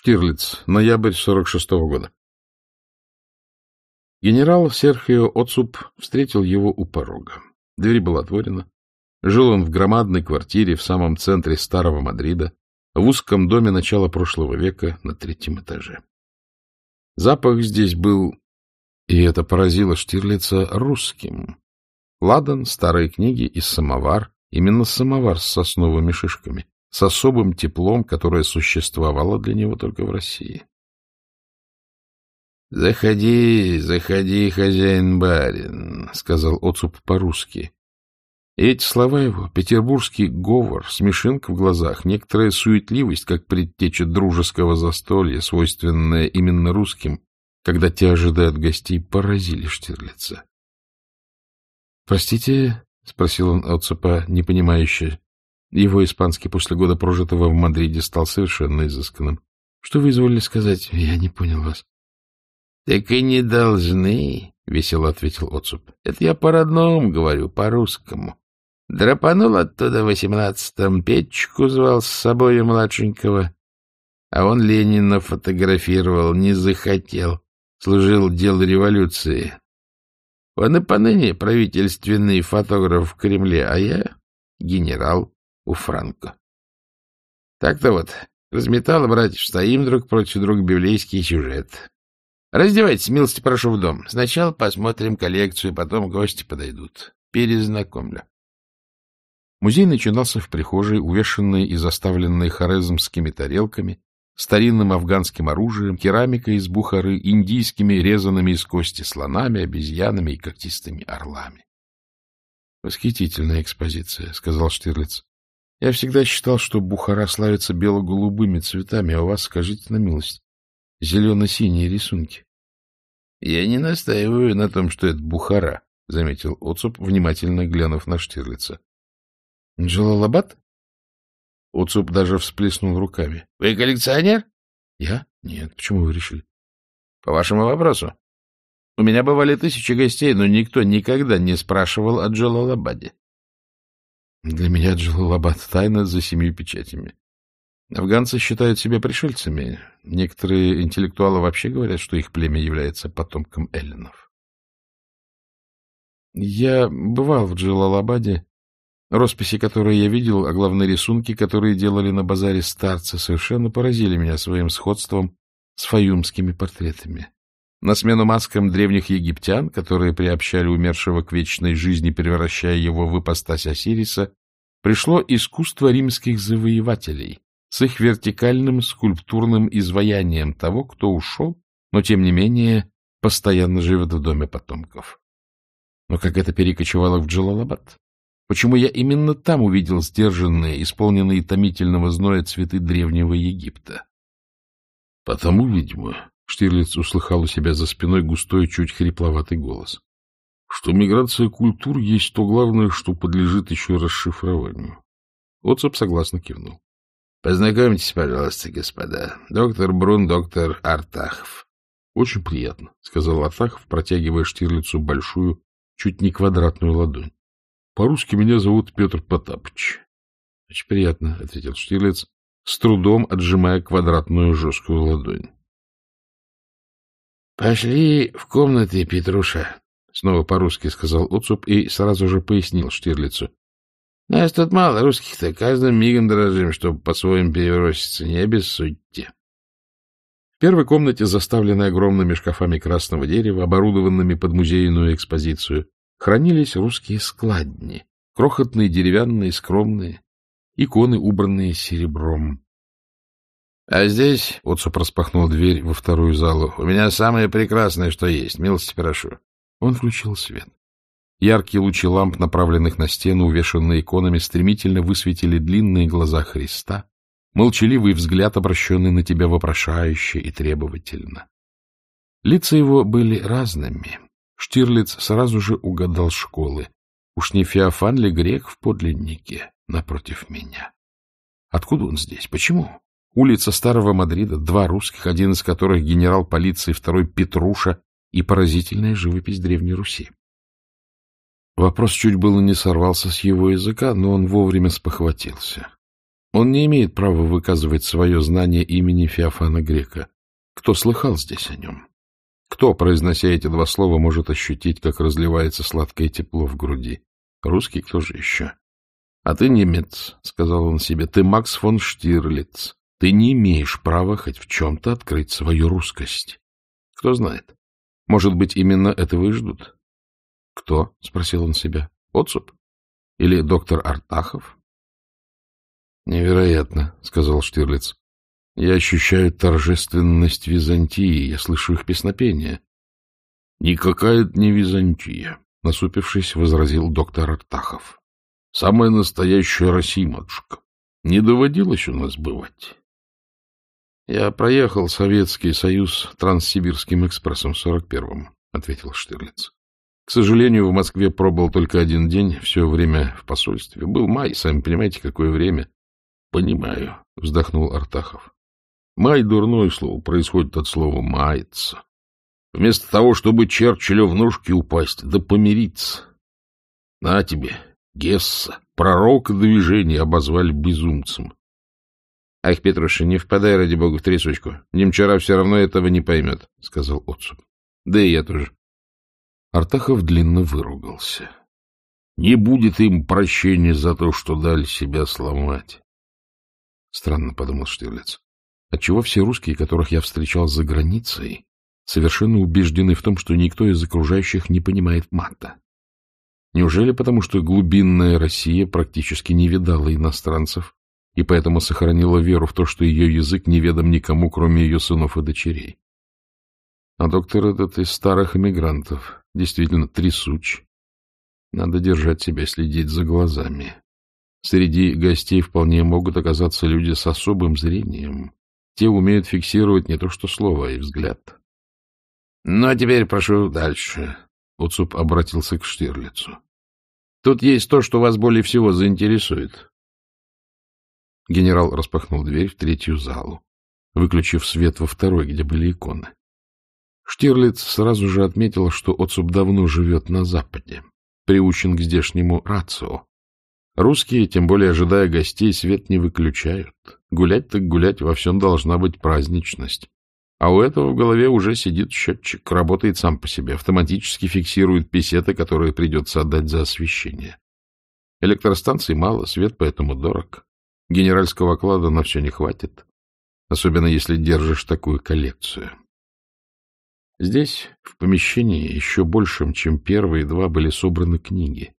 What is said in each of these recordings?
Штирлиц, ноябрь 46-го года. Генерал Серхио Оцуп встретил его у порога. Дверь была отворена. Жил он в громадной квартире в самом центре старого Мадрида, в узком доме начала прошлого века на третьем этаже. Запах здесь был, и это поразило Штирлица, русским. Ладан, старые книги и самовар, именно самовар с сосновыми шишками с особым теплом, которое существовало для него только в России. — Заходи, заходи, хозяин-барин, — сказал Оцуп по-русски. И эти слова его, петербургский говор, смешинка в глазах, некоторая суетливость, как предтеча дружеского застолья, свойственная именно русским, когда те ожидают гостей, поразили Штирлица. — Простите, — спросил он Оцепа, непонимающе, его испанский после года, прожитого в Мадриде, стал совершенно изысканным. — Что вы изволили сказать? Я не понял вас. — Так и не должны, — весело ответил Оцуп. — Это я по-родному говорю, по-русскому. Драпанул оттуда в восемнадцатом, Петчику звал с собой младшенького. А он Ленина фотографировал, не захотел. Служил делу революции. Он и поныне правительственный фотограф в Кремле, а я генерал у Франко. Так-то вот, разметало, братьев, стоим друг против друга библейский сюжет. Раздевайтесь, милости прошу в дом. Сначала посмотрим коллекцию, потом гости подойдут. Перезнакомлю. Музей начинался в прихожей, увешанной и заставленной хорезмскими тарелками, старинным афганским оружием, керамикой из Бухары, индийскими резанными из кости слонами, обезьянами и когтистыми орлами. — Восхитительная экспозиция, — сказал Штирлиц. Я всегда считал, что Бухара славится бело-голубыми цветами, а у вас, скажите на милость, зелено-синие рисунки. — Я не настаиваю на том, что это Бухара, — заметил Оцуп, внимательно глянув на Штирлица. — Джалалабад? Оцуп даже всплеснул руками. — Вы коллекционер? — Я? Нет. Почему вы решили? — По вашему вопросу. У меня бывали тысячи гостей, но никто никогда не спрашивал о Джалалабаде. Для меня Джалалабад — тайна за семью печатями. Афганцы считают себя пришельцами. Некоторые интеллектуалы вообще говорят, что их племя является потомком эллинов. Я бывал в Джалалабаде. Росписи, которые я видел, а главные рисунки, которые делали на базаре старцы, совершенно поразили меня своим сходством с фаюмскими портретами. На смену маскам древних египтян, которые приобщали умершего к вечной жизни, превращая его в ипостась Осириса, пришло искусство римских завоевателей с их вертикальным скульптурным изваянием того, кто ушел, но, тем не менее, постоянно живет в доме потомков. Но как это перекочевало в Джалалабад? Почему я именно там увидел сдержанные, исполненные томительного зноя цветы древнего Египта? — Потому, видимо, Штирлиц услыхал у себя за спиной густой, чуть хрипловатый голос. Что миграция культур есть то главное, что подлежит еще расшифрованию. Отцеп согласно кивнул. — Познакомьтесь, пожалуйста, господа. Доктор Брун, доктор Артахов. — Очень приятно, — сказал Артахов, протягивая Штирлицу большую, чуть не квадратную ладонь. — По-русски меня зовут Петр Потапыч. — Очень приятно, — ответил Штирлиц, с трудом отжимая квадратную жесткую ладонь. — Пошли в комнаты, Петруша, — снова по-русски сказал Уцуп и сразу же пояснил Штирлицу. — Нас тут мало русских-то, каждым мигом дрожим, чтобы по-своему переброситься, не обессудьте. В первой комнате, заставленной огромными шкафами красного дерева, оборудованными под музейную экспозицию, хранились русские складни, крохотные, деревянные, скромные, иконы, убранные серебром. — А здесь, — Отцуп распахнул дверь во вторую залу, — у меня самое прекрасное, что есть. Милости прошу. Он включил свет. Яркие лучи ламп, направленных на стену, увешанные иконами, стремительно высветили длинные глаза Христа, молчаливый взгляд, обращенный на тебя вопрошающе и требовательно. Лица его были разными. Штирлиц сразу же угадал школы. Уж не Феофан ли грек в подлиннике напротив меня? Откуда он здесь? Почему? Улица Старого Мадрида, два русских, один из которых генерал полиции, второй Петруша и поразительная живопись Древней Руси. Вопрос чуть было не сорвался с его языка, но он вовремя спохватился. Он не имеет права выказывать свое знание имени Феофана Грека. Кто слыхал здесь о нем? Кто, произнося эти два слова, может ощутить, как разливается сладкое тепло в груди? Русский кто же еще? — А ты немец, — сказал он себе, — ты Макс фон Штирлиц. Ты не имеешь права хоть в чем-то открыть свою русскость. Кто знает, может быть, именно этого и ждут. — Кто? — спросил он себя. — Отцуп? Или доктор Артахов? — Невероятно, — сказал Штирлиц. — Я ощущаю торжественность Византии, я слышу их песнопение. — Никакая это не Византия, — насупившись, возразил доктор Артахов. — Самая настоящая Россия, матушка. Не доводилось у нас бывать. Я проехал Советский Союз Транссибирским экспрессом в 41-м, — ответил Штирлиц. К сожалению, в Москве пробыл только один день, все время в посольстве. Был май, сами понимаете, какое время. — Понимаю, — вздохнул Артахов. — Май — дурное слово, происходит от слова «мается». Вместо того, чтобы Черчиллю в ножки упасть, да помириться. На тебе, Гесса, пророка движения обозвали безумцем. — Ах, Петруша, не впадай, ради бога, в трясучку. Немчара все равно этого не поймет, — сказал отцу. — Да и я тоже. Артахов длинно выругался. — Не будет им прощения за то, что дали себя сломать. Странно, — подумал Штирлиц. Отчего все русские, которых я встречал за границей, совершенно убеждены в том, что никто из окружающих не понимает мата? Неужели потому, что глубинная Россия практически не видала иностранцев и поэтому сохранила веру в то, что ее язык неведом никому, кроме ее сынов и дочерей? А доктор этот из старых эмигрантов, действительно трясуч. Надо держать себя, следить за глазами. Среди гостей вполне могут оказаться люди с особым зрением. Те умеют фиксировать не то что слово, а и взгляд. — Ну, а теперь прошу дальше. Уцуп обратился к Штирлицу. — Тут есть то, что вас более всего заинтересует. Генерал распахнул дверь в третью залу, выключив свет во второй, где были иконы. Штирлиц сразу же отметил, что Оцуп давно живет на Западе, приучен к здешнему рацио. Русские, тем более ожидая гостей, свет не выключают. Гулять так гулять, во всем должна быть праздничность. А у этого в голове уже сидит счетчик, работает сам по себе, автоматически фиксирует песеты, которые придется отдать за освещение. Электростанций мало, свет поэтому дорог. Генеральского оклада на все не хватит, особенно если держишь такую коллекцию. Здесь, в помещении, еще большим, чем первые два, были собраны книги.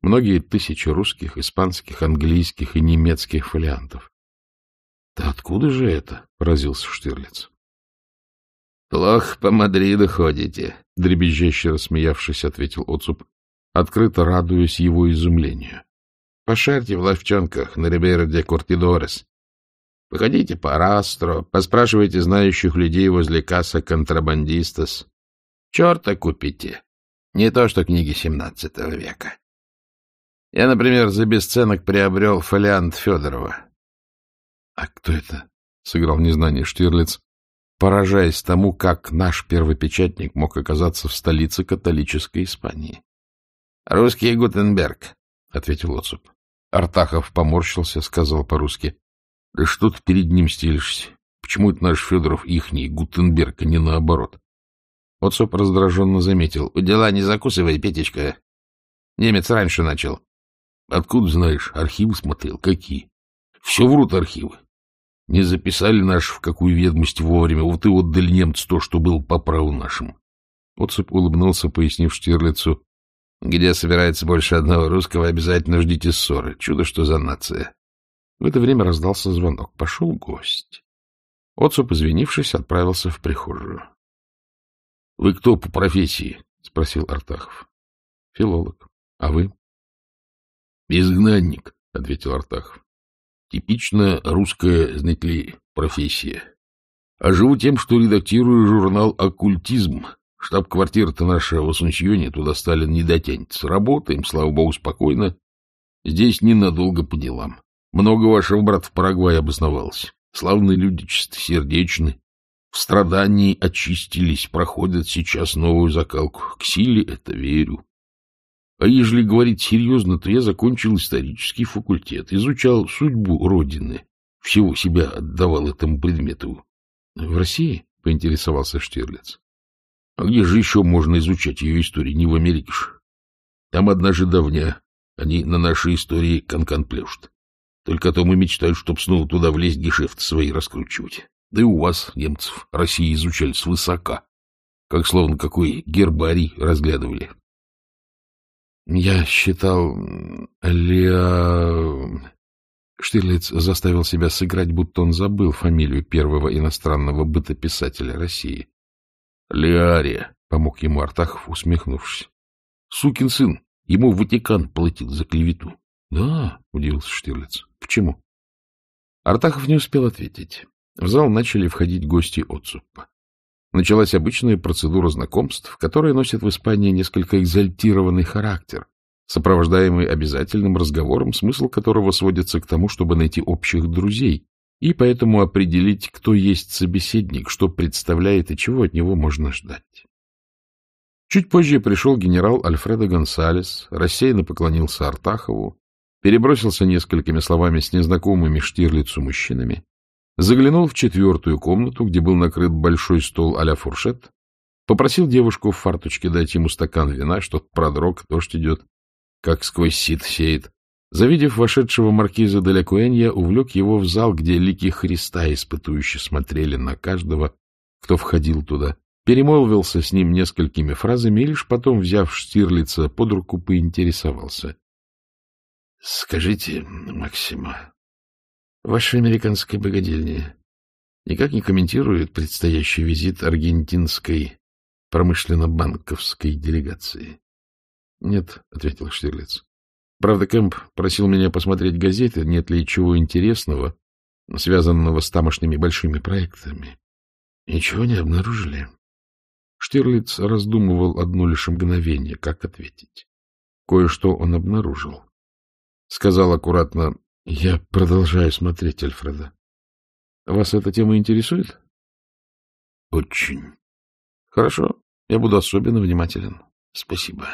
Многие тысячи русских, испанских, английских и немецких фолиантов. — Да откуда же это? — поразился Штирлиц. — Плохо по Мадриду ходите, — дребезжаще рассмеявшись, ответил Оцуп, открыто радуясь его изумлению. — Пошарьте в ловчонках на Рибейро де Куртидорес. Походите по Растро, поспрашивайте знающих людей возле касса контрабандистас. Черта купите. Не то, что книги семнадцатого века. Я, например, за бесценок приобрел фолиант Федорова. — А кто это? — сыграл незнание Штирлиц, поражаясь тому, как наш первопечатник мог оказаться в столице католической Испании. — Русский Гутенберг, — ответил Оцуп. Артахов поморщился, сказал по-русски. — Да что ты перед ним стелишься? Почему это наш Федоров ихний, Гутенберг, а не наоборот? Оцуп раздраженно заметил. — Дела не закусывай, Петечка. Немец раньше начал. — Откуда знаешь? Архивы смотрел. Какие? Все врут архивы. Не записали наш в какую ведомость вовремя, вот и отдали немцу то, что было по праву нашему. Отцеп улыбнулся, пояснив Штирлицу. Где собирается больше одного русского, обязательно ждите ссоры. Чудо, что за нация. В это время раздался звонок. Пошел гость. Отцеп, извинившись, отправился в прихожую. — Вы кто по профессии? — спросил Артахов. — Филолог. А вы? — Изгнанник, — ответил Артахов. Типично русская, знаете ли, профессия. А живу тем, что редактирую журнал «Оккультизм». Штаб-квартира-то наша в Асунсьоне, туда Сталин не дотянется. Работаем, слава богу, спокойно. Здесь ненадолго по делам. Много вашего брата в Парагвае обосновалось. Славные люди, чистосердечны. В страдании очистились, проходят сейчас новую закалку. К силе это верю. А ежели говорить серьезно, то я закончил исторический факультет, изучал судьбу Родины, всего себя отдавал этому предмету. — В России? — поинтересовался Штирлиц. — А где же еще можно изучать ее историю, не в Америке ж? Там одна же давня, они на нашей истории канкан -кан плюшат. Только о том и мечтают, чтоб снова туда влезть гешефты свои раскручивать. Да и у вас, немцев, России изучали свысока. Как словно какой гербарий разглядывали. Я считал... Леа... Штирлиц заставил себя сыграть, будто он забыл фамилию первого иностранного бытописателя России. — Леария, — помог ему Артахов, усмехнувшись. — Сукин сын, ему Ватикан платил за клевету. — Да, — удивился Штирлиц. — Почему? Артахов не успел ответить. В зал начали входить гости Отцупа. Началась обычная процедура знакомств, которая носит в Испании несколько экзальтированный характер, сопровождаемый обязательным разговором, смысл которого сводится к тому, чтобы найти общих друзей, и поэтому определить, кто есть собеседник, что представляет и чего от него можно ждать. Чуть позже пришел генерал Альфредо Гонсалес, рассеянно поклонился Артахову, перебросился несколькими словами с незнакомыми Штирлицу мужчинами, Заглянул в четвертую комнату, где был накрыт большой стол а-ля фуршет, попросил девушку в фарточке дать ему стакан вина, что-то продрог, дождь идет, как сквозь сит сеет. Завидев вошедшего маркиза де Лекуэнья, увлек его в зал, где лики Христа испытующе смотрели на каждого, кто входил туда, перемолвился с ним несколькими фразами и лишь потом, взяв Штирлица под руку, поинтересовался. — Скажите, Максима, Ваша американская богадельня никак не комментирует предстоящий визит аргентинской промышленно-банковской делегации? — Нет, — ответил Штирлиц. — Правда, Кэмп просил меня посмотреть газеты, нет ли чего интересного, связанного с тамошними большими проектами. — Ничего не обнаружили. Штирлиц раздумывал одно лишь мгновение, как ответить. Кое-что он обнаружил. Сказал аккуратно, я продолжаю смотреть, Альфреда. Вас эта тема интересует? Очень. Хорошо. Я буду особенно внимателен. Спасибо.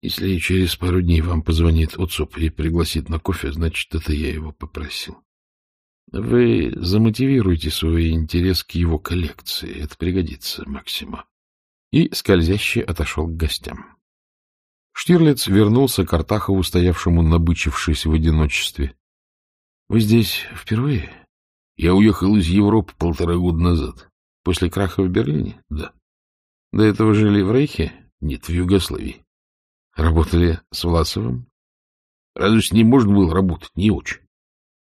Если через пару дней вам позвонит отцоп и пригласит на кофе, значит, это я его попросил. Вы замотивируете свой интерес к его коллекции. Это пригодится, Максима. И скользяще отошел к гостям. Штирлиц вернулся к Артахову, стоявшему, набычившись в одиночестве. — Вы здесь впервые? — Я уехал из Европы полтора года назад. — После краха в Берлине? — Да. — До этого жили в Рейхе? — Нет, в Югославии. — Работали с Власовым? — Разве с ним можно было работать? Не очень.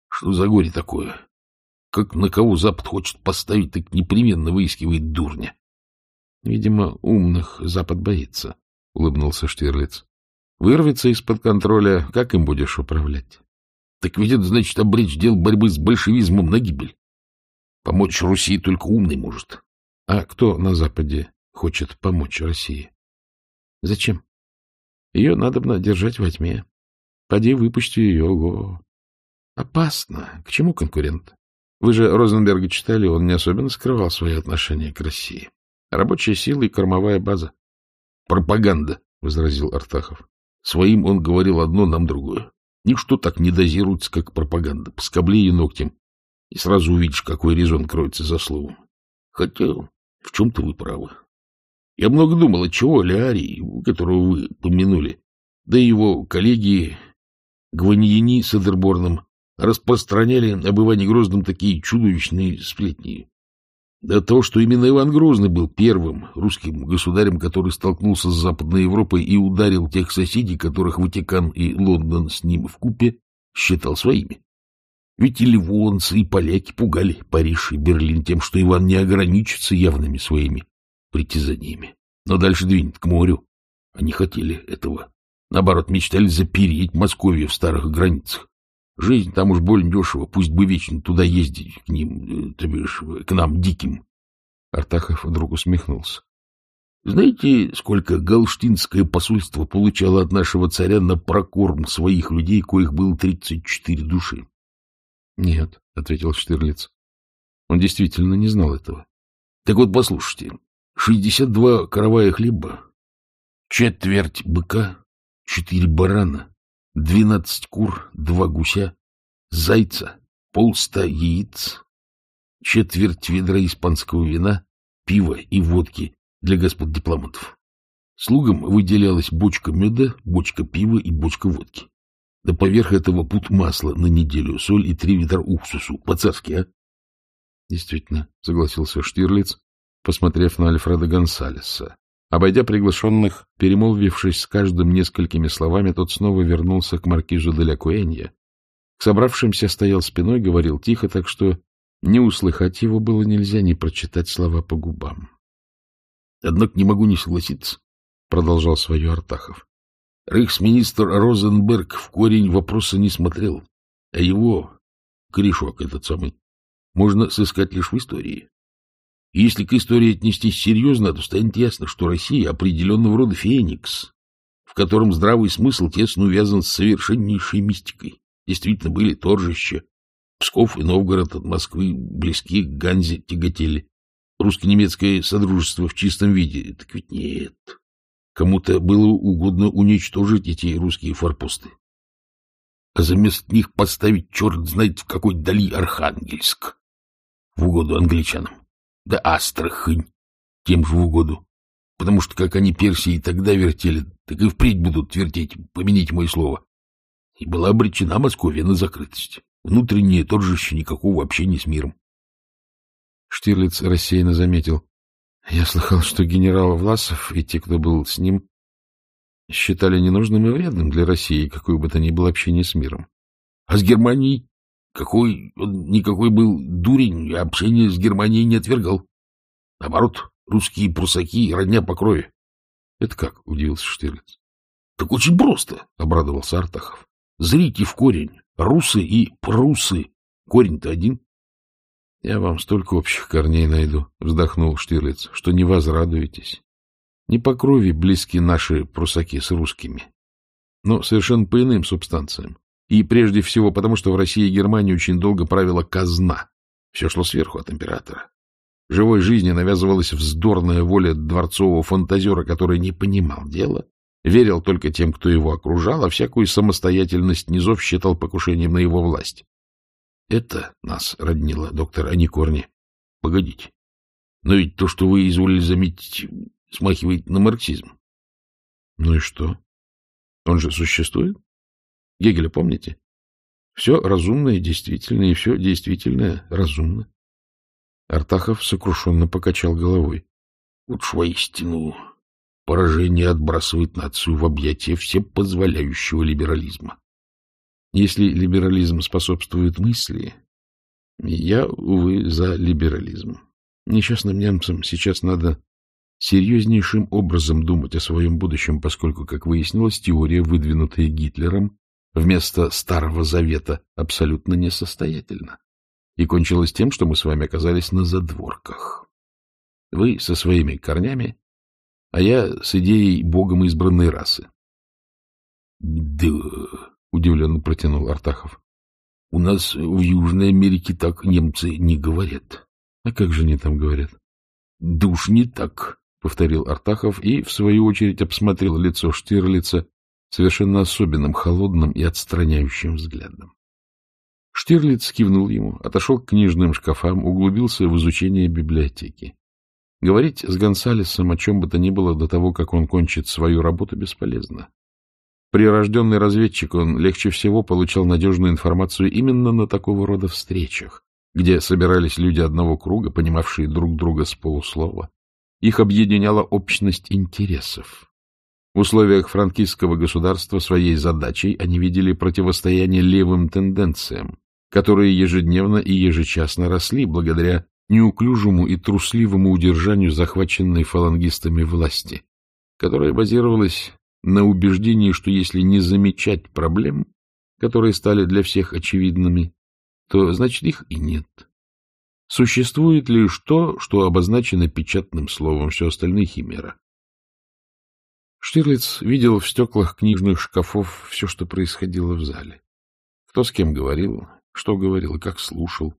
Что за горе такое? Как на кого Запад хочет поставить, так непременно выискивает дурня. — Видимо, умных Запад боится, — улыбнулся Штирлиц. — Вырвется из-под контроля, как им будешь управлять? Так ведь это значит обречь дел борьбы с большевизмом на гибель. Помочь Руси только умный может. А кто на Западе хочет помочь России? Зачем? Ее надо бы держать во тьме. Поди выпусти ее, ого. Опасно. К чему конкурент? Вы же Розенберга читали, он не особенно скрывал свои отношения к России. Рабочая сила и кормовая база. Пропаганда, — возразил Артахов. Своим он говорил одно, нам другое. Ничто так не дозируется, как пропаганда. Поскобли ее ногтем, и сразу увидишь, какой резон кроется за словом. Хотя в чем-то вы правы. Я много думал, от чего Леарий, которого вы помянули, да и его коллеги Гваньяни с Эдерборном распространяли об Иване Грозном такие чудовищные сплетни. До того, что именно Иван Грозный был первым русским государем, который столкнулся с Западной Европой и ударил тех соседей, которых Ватикан и Лондон с ним в купе считал своими. Ведь и ливонцы, и поляки пугали Париж и Берлин тем, что Иван не ограничится явными своими притязаниями, но дальше двинет к морю. Они хотели этого. Наоборот, мечтали запереть Московию в старых границах. Жизнь там уж больно дешево, пусть бы вечно туда ездить к ним, э, то бишь, к нам, диким. Артахов вдруг усмехнулся. Знаете, сколько галштинское посольство получало от нашего царя на прокорм своих людей, коих было тридцать четыре души? — Нет, — ответил Штирлиц. Он действительно не знал этого. — Так вот, послушайте, шестьдесят два каравая хлеба, четверть быка, четыре барана, двенадцать кур, два гуся, зайца, полста яиц, четверть ведра испанского вина, пива и водки для господ дипломатов. Слугам выделялась бочка меда, бочка пива и бочка водки. Да поверх этого пут масла на неделю, соль и три ведра уксусу. По-царски, а? Действительно, согласился Штирлиц, посмотрев на Альфреда Гонсалеса. Обойдя приглашенных, перемолвившись с каждым несколькими словами, тот снова вернулся к маркизу де ля Куэнья. К собравшимся стоял спиной, говорил тихо, так что не услыхать его было нельзя, не прочитать слова по губам. — Однако не могу не согласиться, — продолжал свое Артахов. Рейхсминистр Розенберг в корень вопроса не смотрел, а его, корешок этот самый, можно сыскать лишь в истории. Если к истории отнестись серьезно, то станет ясно, что Россия определенного рода феникс, в котором здравый смысл тесно увязан с совершеннейшей мистикой. Действительно были торжища. Псков и Новгород от Москвы близки к Ганзе тяготели. Русско-немецкое содружество в чистом виде. Так ведь нет. Кому-то было угодно уничтожить эти русские форпосты. А заместо них поставить черт знает в какой дали Архангельск в угоду англичанам да Астрахань тем же в угоду. Потому что, как они Персии тогда вертели, так и впредь будут вертеть, помените мое слово. И была обречена Московия на закрытость. Внутреннее торжище никакого общения с миром. Штирлиц рассеянно заметил. Я слыхал, что генерал Власов и те, кто был с ним, считали ненужным и вредным для России какое бы то ни было общение с миром. А с Германией? Какой он никакой был дурень, общение с Германией не отвергал. Наоборот, русские прусаки — родня по крови. — Это как? — удивился Штирлиц. — Так очень просто, — обрадовался Артахов. — Зрите в корень. Русы и прусы. Корень-то один. — Я вам столько общих корней найду, — вздохнул Штирлиц, — что не возрадуетесь. Не по крови близки наши прусаки с русскими, но совершенно по иным субстанциям. И прежде всего потому, что в России и Германии очень долго правила казна. Все шло сверху от императора. Живой жизни навязывалась вздорная воля дворцового фантазера, который не понимал дела, верил только тем, кто его окружал, а всякую самостоятельность низов считал покушением на его власть. Это нас роднило, доктор, а не корни. Погодите. Но ведь то, что вы изволили заметить, смахивает на марксизм. Ну и что? Он же существует? Гегеля помните? Все разумное действительно, и все действительное разумно. Артахов сокрушенно покачал головой. Уж воистину поражение отбрасывает нацию в объятия всепозволяющего либерализма. Если либерализм способствует мысли, я, увы, за либерализм. Несчастным немцам сейчас надо серьезнейшим образом думать о своем будущем, поскольку, как выяснилось, теория, выдвинутая Гитлером, вместо Старого Завета абсолютно несостоятельно. И кончилось тем, что мы с вами оказались на задворках. Вы со своими корнями, а я с идеей богом избранной расы. — Да, — удивленно протянул Артахов, — у нас в Южной Америке так немцы не говорят. — А как же они там говорят? — Да уж не так, — повторил Артахов и, в свою очередь, обсмотрел лицо Штирлица совершенно особенным, холодным и отстраняющим взглядом. Штирлиц кивнул ему, отошел к книжным шкафам, углубился в изучение библиотеки. Говорить с Гонсалесом о чем бы то ни было до того, как он кончит свою работу, бесполезно. Прирожденный разведчик, он легче всего получал надежную информацию именно на такого рода встречах, где собирались люди одного круга, понимавшие друг друга с полуслова. Их объединяла общность интересов. В условиях франкистского государства своей задачей они видели противостояние левым тенденциям, которые ежедневно и ежечасно росли благодаря неуклюжему и трусливому удержанию захваченной фалангистами власти, которая базировалась на убеждении, что если не замечать проблем, которые стали для всех очевидными, то значит их и нет. Существует лишь то, что обозначено печатным словом, все остальное — химера. Штирлиц видел в стеклах книжных шкафов все, что происходило в зале. Кто с кем говорил, что говорил и как слушал.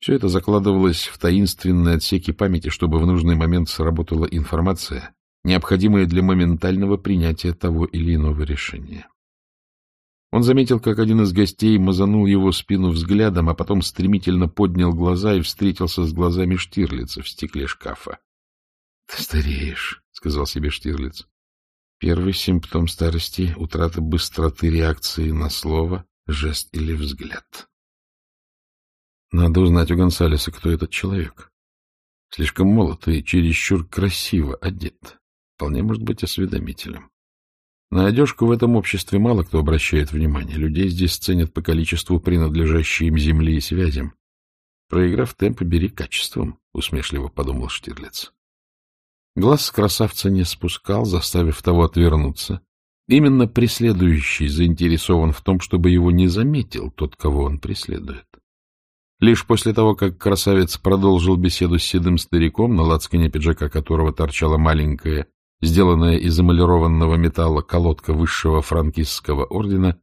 Все это закладывалось в таинственные отсеки памяти, чтобы в нужный момент сработала информация, необходимые для моментального принятия того или иного решения. Он заметил, как один из гостей мазанул его спину взглядом, а потом стремительно поднял глаза и встретился с глазами Штирлица в стекле шкафа. — Ты стареешь, — сказал себе Штирлиц. Первый симптом старости — утрата быстроты реакции на слово, жест или взгляд. Надо узнать у Гонсалеса, кто этот человек. Слишком молод и чересчур красиво одет. Вполне может быть осведомителем. На одежку в этом обществе мало кто обращает внимание. Людей здесь ценят по количеству принадлежащей им земли и связям. Проиграв темп, бери качеством, — усмешливо подумал Штирлиц. Глаз красавца не спускал, заставив того отвернуться. Именно преследующий заинтересован в том, чтобы его не заметил тот, кого он преследует. Лишь после того, как красавец продолжил беседу с седым стариком, на лацкане пиджака которого торчала маленькая сделанная из эмалированного металла колодка высшего франкистского ордена,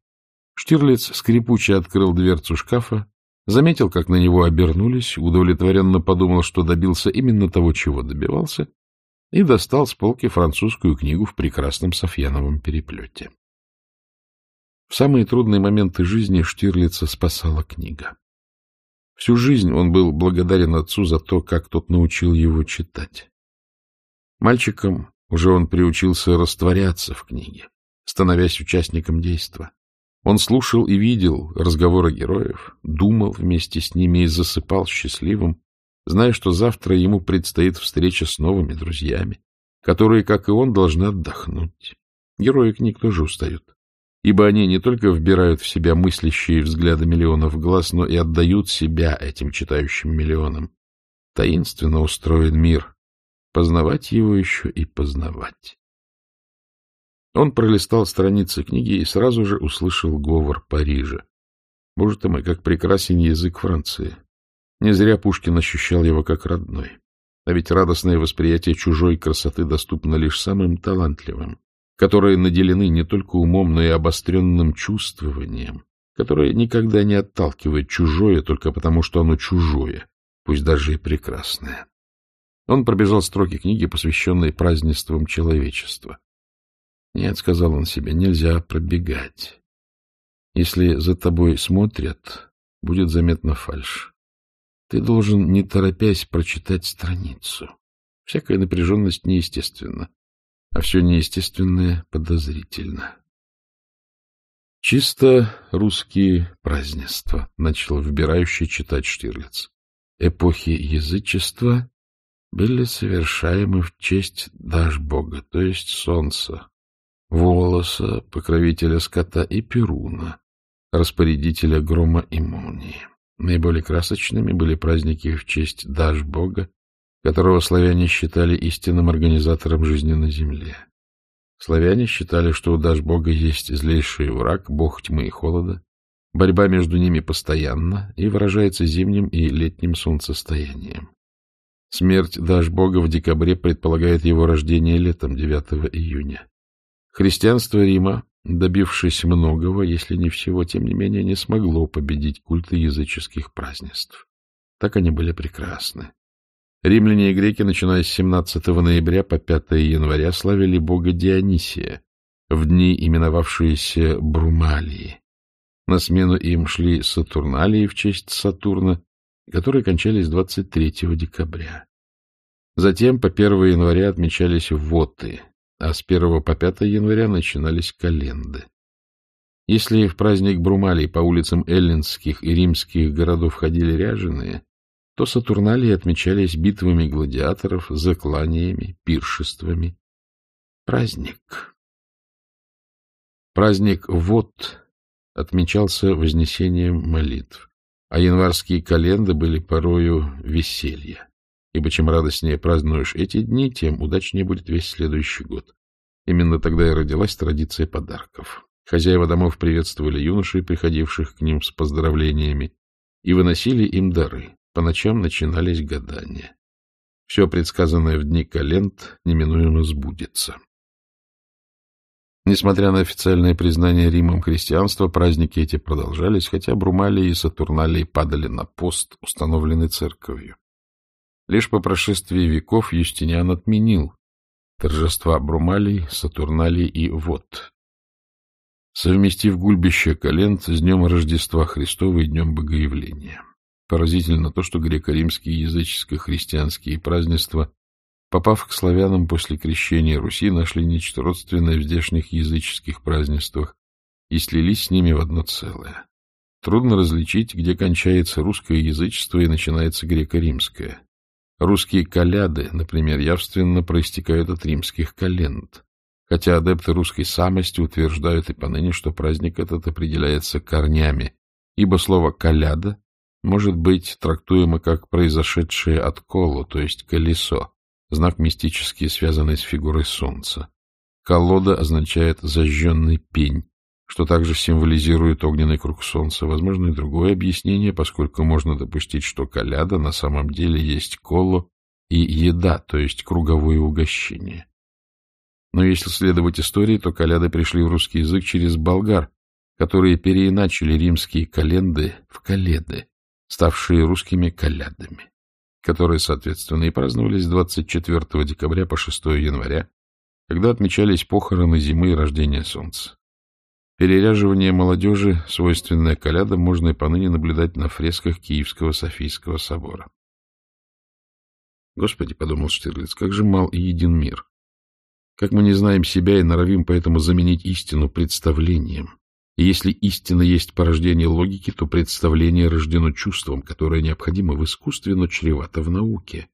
Штирлиц скрипуче открыл дверцу шкафа, заметил, как на него обернулись, удовлетворенно подумал, что добился именно того, чего добивался, и достал с полки французскую книгу в прекрасном софьяновом переплете. В самые трудные моменты жизни Штирлица спасала книга. Всю жизнь он был благодарен отцу за то, как тот научил его читать. Мальчиком уже он приучился растворяться в книге, становясь участником действа. Он слушал и видел разговоры героев, думал вместе с ними и засыпал счастливым, зная, что завтра ему предстоит встреча с новыми друзьями, которые, как и он, должны отдохнуть. Герои книг тоже устают, ибо они не только вбирают в себя мыслящие взгляды миллионов глаз, но и отдают себя этим читающим миллионам. Таинственно устроен мир, Познавать его еще и познавать. Он пролистал страницы книги и сразу же услышал говор Парижа. Боже ты мой, как прекрасен язык Франции. Не зря Пушкин ощущал его как родной. А ведь радостное восприятие чужой красоты доступно лишь самым талантливым, которые наделены не только умом, но и обостренным чувствованием, которое никогда не отталкивает чужое только потому, что оно чужое, пусть даже и прекрасное. Он пробежал строки книги, посвященной празднествам человечества. Нет, — сказал он себе, — нельзя пробегать. Если за тобой смотрят, будет заметна фальшь. Ты должен, не торопясь, прочитать страницу. Всякая напряженность неестественна, а все неестественное подозрительно. Чисто русские празднества, — начал вбирающий читать Штирлиц. Эпохи язычества были совершаемы в честь Дашбога, то есть Солнца, Волоса, покровителя скота и Перуна, распорядителя грома и молнии. Наиболее красочными были праздники в честь Дашбога, которого славяне считали истинным организатором жизни на земле. Славяне считали, что у Дашбога есть злейший враг, бог тьмы и холода, борьба между ними постоянна и выражается зимним и летним солнцестоянием. Смерть Дашбога в декабре предполагает его рождение летом 9 июня. Христианство Рима, добившись многого, если не всего, тем не менее не смогло победить культы языческих празднеств. Так они были прекрасны. Римляне и греки, начиная с 17 ноября по 5 января, славили бога Дионисия, в дни, именовавшиеся Брумалии. На смену им шли Сатурналии в честь Сатурна, которые кончались 23 декабря. Затем по 1 января отмечались воты, а с 1 по 5 января начинались календы. Если в праздник Брумалий по улицам эллинских и римских городов ходили ряженые, то Сатурналии отмечались битвами гладиаторов, закланиями, пиршествами. Праздник. Праздник Вот отмечался вознесением молитв а январские календы были порою веселье. Ибо чем радостнее празднуешь эти дни, тем удачнее будет весь следующий год. Именно тогда и родилась традиция подарков. Хозяева домов приветствовали юношей, приходивших к ним с поздравлениями, и выносили им дары. По ночам начинались гадания. Все предсказанное в дни календ неминуемо сбудется. Несмотря на официальное признание Римом христианства, праздники эти продолжались, хотя Брумалии и Сатурналии падали на пост, установленный церковью. Лишь по прошествии веков Юстиниан отменил торжества Брумалий, Сатурналий и Вот. Совместив гульбище календ с днем Рождества Христова и днем Богоявления. Поразительно то, что греко-римские языческо-христианские празднества, попав к славянам после крещения Руси, нашли нечто родственное в здешних языческих празднествах и слились с ними в одно целое. Трудно различить, где кончается русское язычество и начинается греко-римское. Русские коляды, например, явственно проистекают от римских календ, хотя адепты русской самости утверждают и поныне, что праздник этот определяется корнями, ибо слово «коляда» может быть трактуемо как произошедшее от колу, то есть колесо, знак мистически связанный с фигурой солнца. Колода означает «зажженный пень», что также символизирует огненный круг солнца. Возможно, и другое объяснение, поскольку можно допустить, что коляда на самом деле есть коло и еда, то есть круговое угощение. Но если следовать истории, то коляды пришли в русский язык через болгар, которые переиначили римские календы в каледы, ставшие русскими колядами, которые, соответственно, и праздновались 24 декабря по 6 января, когда отмечались похороны зимы и рождения солнца. Переряживание молодежи, свойственное колядам, можно и поныне наблюдать на фресках Киевского Софийского собора. Господи, — подумал Штирлиц, — как же мал и един мир. Как мы не знаем себя и норовим поэтому заменить истину представлением, и если истина есть порождение логики, то представление рождено чувством, которое необходимо в искусстве, но чревато в науке.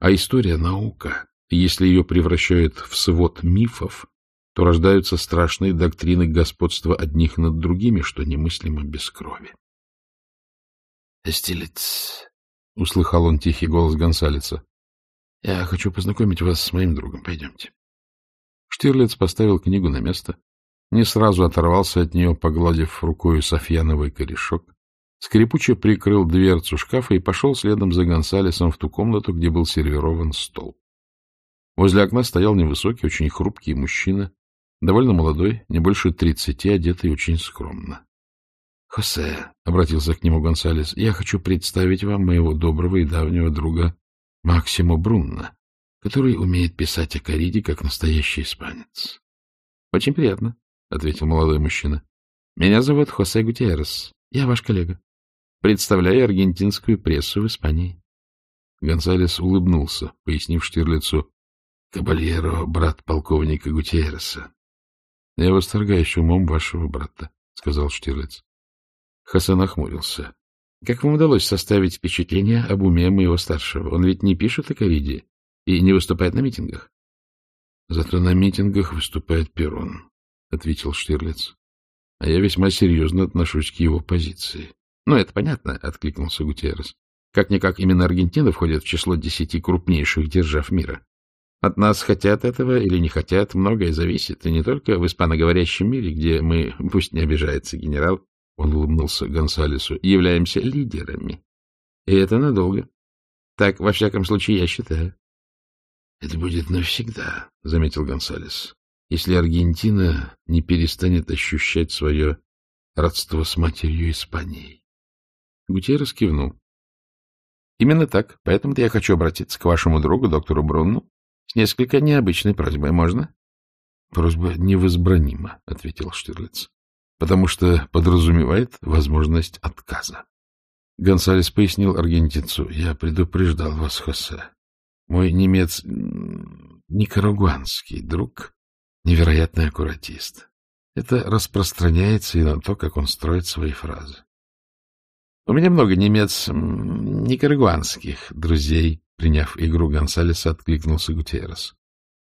А история — наука, и если ее превращают в свод мифов, то рождаются страшные доктрины господства одних над другими, что немыслимо без крови. — Стилец, — услыхал он тихий голос Гонсалеца, — я хочу познакомить вас с моим другом. Пойдемте. Штирлиц поставил книгу на место, не сразу оторвался от нее, погладив рукой Софьяновый корешок, скрипуче прикрыл дверцу шкафа и пошел следом за Гонсалесом в ту комнату, где был сервирован стол. Возле окна стоял невысокий, очень хрупкий мужчина, довольно молодой, не больше тридцати, одетый очень скромно. — Хосе, — обратился к нему Гонсалес, — я хочу представить вам моего доброго и давнего друга Максимо Брунна, который умеет писать о Кариде как настоящий испанец. — Очень приятно, — ответил молодой мужчина. — Меня зовут Хосе Гутиеррес. Я ваш коллега. Представляю аргентинскую прессу в Испании. Гонсалес улыбнулся, пояснив Штирлицу. — Кабальеро — брат полковника Гутиерреса. — Я восторгаюсь умом вашего брата, — сказал Штирлиц. Хасан охмурился. — Как вам удалось составить впечатление об уме моего старшего? Он ведь не пишет о Кариде и не выступает на митингах. — Зато на митингах выступает Перрон, — ответил Штирлиц. — А я весьма серьезно отношусь к его позиции. — Ну, это понятно, — откликнулся Гутиеррес. — Как-никак именно Аргентина входит в число десяти крупнейших держав мира. От нас хотят этого или не хотят, многое зависит, и не только в испаноговорящем мире, где мы, пусть не обижается генерал, он улыбнулся Гонсалесу, являемся лидерами. И это надолго. Так, во всяком случае, я считаю. — Это будет навсегда, — заметил Гонсалес, — если Аргентина не перестанет ощущать свое родство с матерью Испанией. Гутьеррес кивнул. — Именно так. Поэтому-то я хочу обратиться к вашему другу, доктору Брунну, с несколько необычной просьбой. Можно? — Просьба невозбранима, — ответил Штирлиц, — потому что подразумевает возможность отказа. Гонсалес пояснил аргентинцу. — Я предупреждал вас, Хосе. Мой немец никарагуанский друг — невероятный аккуратист. Это распространяется и на то, как он строит свои фразы. У меня много немец никарагуанских друзей, Приняв игру Гонсалеса, откликнулся Гутиеррес.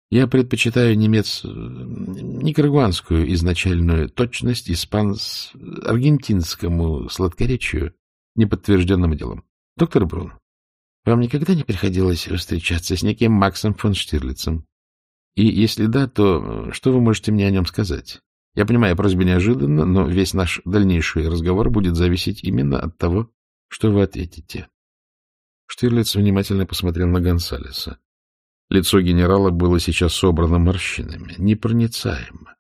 Я предпочитаю немец... никарагуанскую изначальную точность испанс... аргентинскому сладкоречию, неподтвержденным делом. Доктор Брун, вам никогда не приходилось встречаться с неким Максом фон Штирлицем? И если да, то что вы можете мне о нем сказать? Я понимаю, просьба неожиданна, но весь наш дальнейший разговор будет зависеть именно от того, что вы ответите. Штирлиц внимательно посмотрел на Гонсалеса. Лицо генерала было сейчас собрано морщинами, непроницаемо.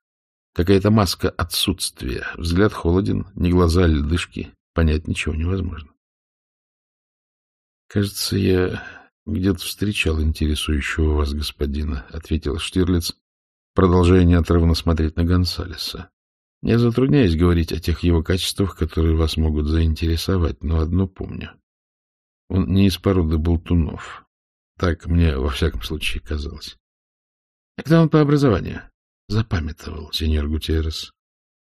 Какая-то маска отсутствия, взгляд холоден, не глаза, а льдышки. Понять ничего невозможно. — Кажется, я — Где-то встречал интересующего вас господина, — ответил Штирлиц, продолжая неотрывно смотреть на Гонсалеса. — Не затрудняюсь говорить о тех его качествах, которые вас могут заинтересовать, но одно помню. Он не из породы болтунов. Так мне, во всяком случае, казалось. — Кто он по образованию? — Запамятовал, сеньор Гутеррес.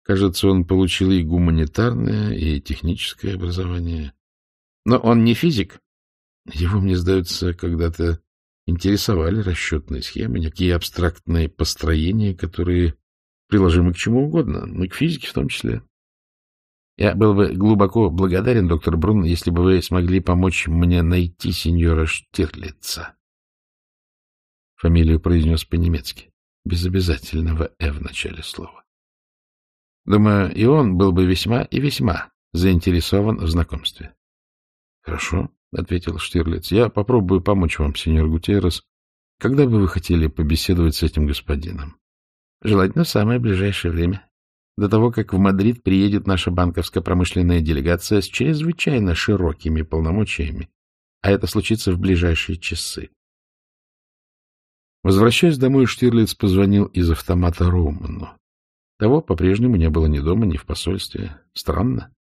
Кажется, он получил и гуманитарное, и техническое образование. Но он не физик. Его, мне сдается, когда-то интересовали расчетные схемы, некие абстрактные построения, которые приложимы к чему угодно, ну и к физике в том числе. Я был бы глубоко благодарен, доктор Брун, если бы вы смогли помочь мне найти сеньора Штирлица. Фамилию произнес по-немецки, без обязательного «э» в начале слова. Думаю, и он был бы весьма и весьма заинтересован в знакомстве. — Хорошо, — ответил Штирлиц. — Я попробую помочь вам, сеньор Гутеррес. Когда бы вы хотели побеседовать с этим господином? — Желательно в самое ближайшее время. До того, как в Мадрид приедет наша банковская промышленная делегация с чрезвычайно широкими полномочиями, а это случится в ближайшие часы. Возвращаясь домой, Штирлиц позвонил из автомата Роуману. Того по-прежнему не было ни дома, ни в посольстве. Странно.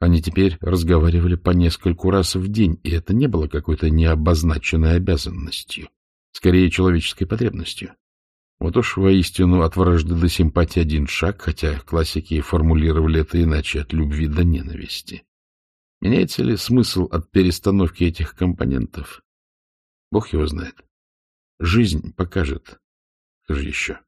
Они теперь разговаривали по нескольку раз в день, и это не было какой-то необозначенной обязанностью, скорее человеческой потребностью. Вот уж воистину от вражды до симпатии один шаг, хотя классики формулировали это иначе, от любви до ненависти. Меняется ли смысл от перестановки этих компонентов? Бог его знает. Жизнь покажет. Же еще?